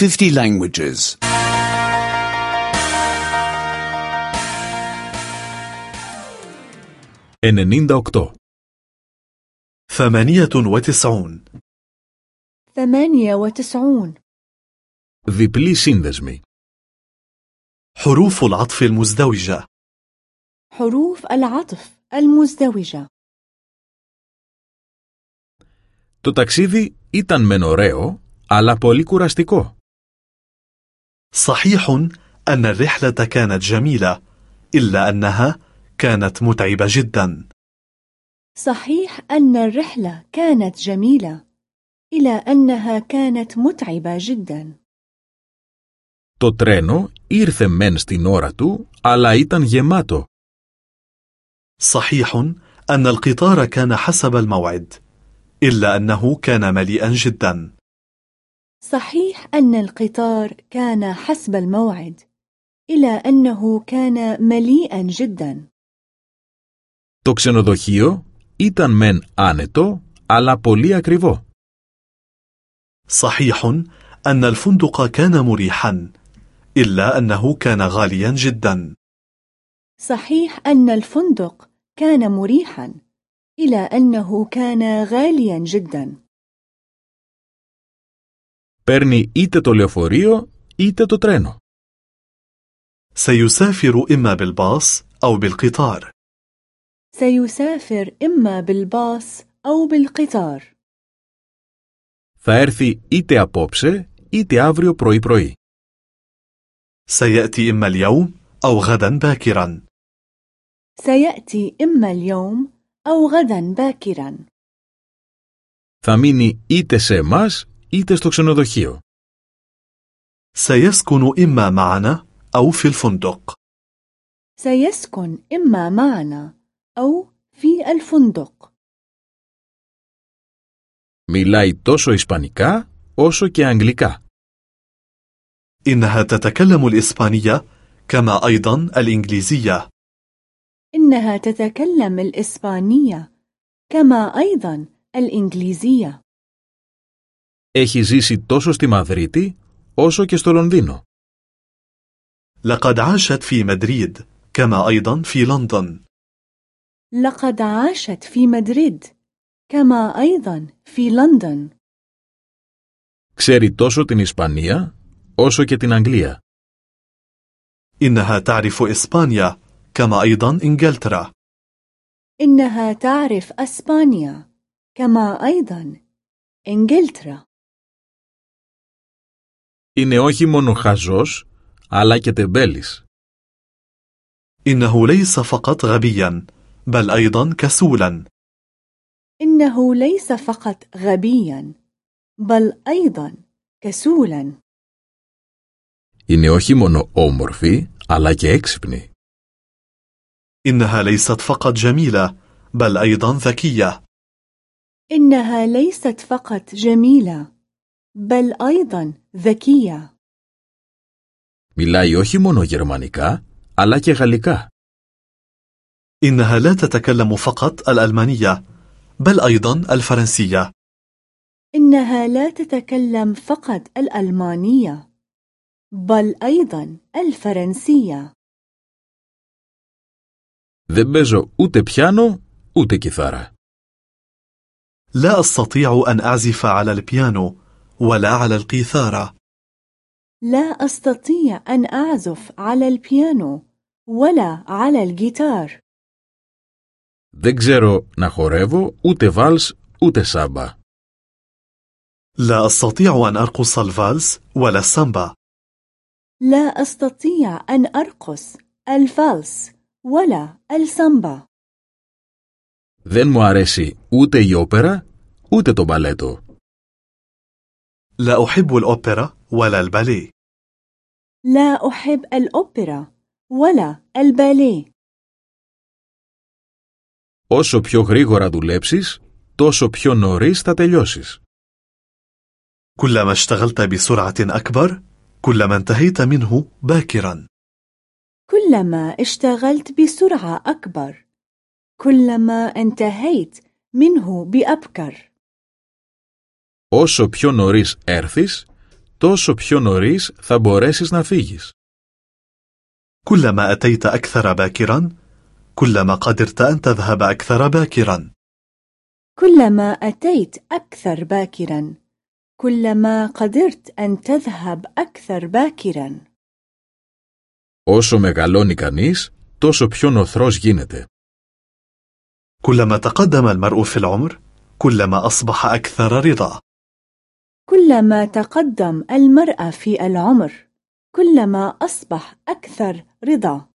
50 languages. 98. ثمانية وتسعون ثمانية وتسعون Διπλή σύνδεσμη. حروف العطف المزدوجة حروف العطف المزدوجة Το ταξίδι ήταν μεν ωραίο, αλλά πολύ κουραστικό. صحيح أن الرحلة كانت جميلة إلا أنها كانت متعبة جدا صحيح أن الرحلة كانت جميلة إلى أنها كانت متعبة جدا Το τρένο ήρθε μεν στην ώρα του, αλλά ήταν γεμάτο. صحيح أن القطار كان حسب الموعد إلا أنه كان مليئا جدا صحيح أن القطار كان حسب الموعد إلى أنه كان مليئا جدا Το ξενοδοχείο ήταν μεν άνετο, αλλά πολύ ακριβό. صحيح أن الفندق كان مريحا إلا أنه كان غاليا جدا صحيح أن الفندق كان مريحا إلى أنه كان غاليا جدا Παίρνει είτε το λεωφορείο, είτε το τρένο. سيسافر إما بالباص أو بالقطار سيسافر إما بالباص أو بالقطار Θα έρθει είτε απόψε, είτε αύριο πρωί-πρωί. سيأتي إما اليوم أو غدا باكرا سيأتي إما اليوم أو غدا باكرا Θα μείνει είτε σε εμάς, είτε στο ξενοδοχείο. سيسكن إما معنا أو في الفندق سيسكن إما معنا أو في الفندق Μιλάει τόσο ισπανικά, όσο και αγγλικά. إنها تتكلم الإسبانية كما أيضا الإنجليزية إنها تتكلم الإسبانية كما أيضا الإنجليزية Έχει ζήσει τόσο στη Μαδρίτη, όσο και στο Λονδίνο. لقد عاشت في مدريد كما أيضا في لندن لقد عاشت في مدريد كما أيضا في لندن Ξέρει τόσο την Ισπανία, όσο και την Αγγλία. إنها تعرف إسبانيا كما أيضا إنجلترا إنها تعرف أسبانيا كما أيضا إنجلترا Είναι όχι μόνο χαζός, αλλά και τεμπέλης. إنه ليس فقط غبيا بل أيضا كسولا إنه ليس فقط غبيا بل أيضا كسولا Είναι όχι μόνο όμορφη, αλλά και έξυπνη. إنها ليست فقط جميلة بل أيضا ذكية إنها ليست فقط جميلة بل أيضا ذكية Μιλάει όχι μόνο γερμανικά, αλλά και γαλλικά. إنها لا تتكلم فقط الألمانية بل أيضا الفرنسية إنها لا تتكلم فقط الألمانية بل أيضا الفرنسية Δεν παίζω ούτε πιάνο, ούτε κιθάρα. لا أستطيع أن أعزف على البيانو ولا على القيثارة لا أستطيع أن أعزف على البيانو ولا على الجيتار Δεν ξέρω να χορεύω ούτε βάλς ούτε σάμπα. لا أستطيع أن أرقص الفالس ولا السامبا لا أستطيع أن أرقص الفالس ولا السامبا Δεν μου αρέσει ούτε η όπερα, ούτε το μπαλέτο. لا أحب الأوبرا ولا الباليه لا أحب الأوبرا ولا الباليه Όσο πιο γρήγορα δουλέψεις, τόσο πιο νωρίς θα τελειώσεις. كلما اشتغلت بسرعة أكبر كلما انتهيت منه باكرا كلما اشتغلت بسرعة أكبر كلما انتهيت منه بأبكر Όσο πιο νωρίς έρθεις, τόσο πιο νωρίς θα μπορέσεις να φύγεις. كلما أتيت أكثر باكرا كلما قدرت أن تذهب أكثر باكرا كلما أتيت أكثر باكرا كلما قدرت أن تذهب أكثر باكرا Όσο μεγαλώνει κανείς, τόσο πιο νοθρός γίνεται. كلما تقدم المرء في العمر كلما أصبح أكثر رضا كلما تقدم المرأة في العمر كلما أصبح أكثر رضا.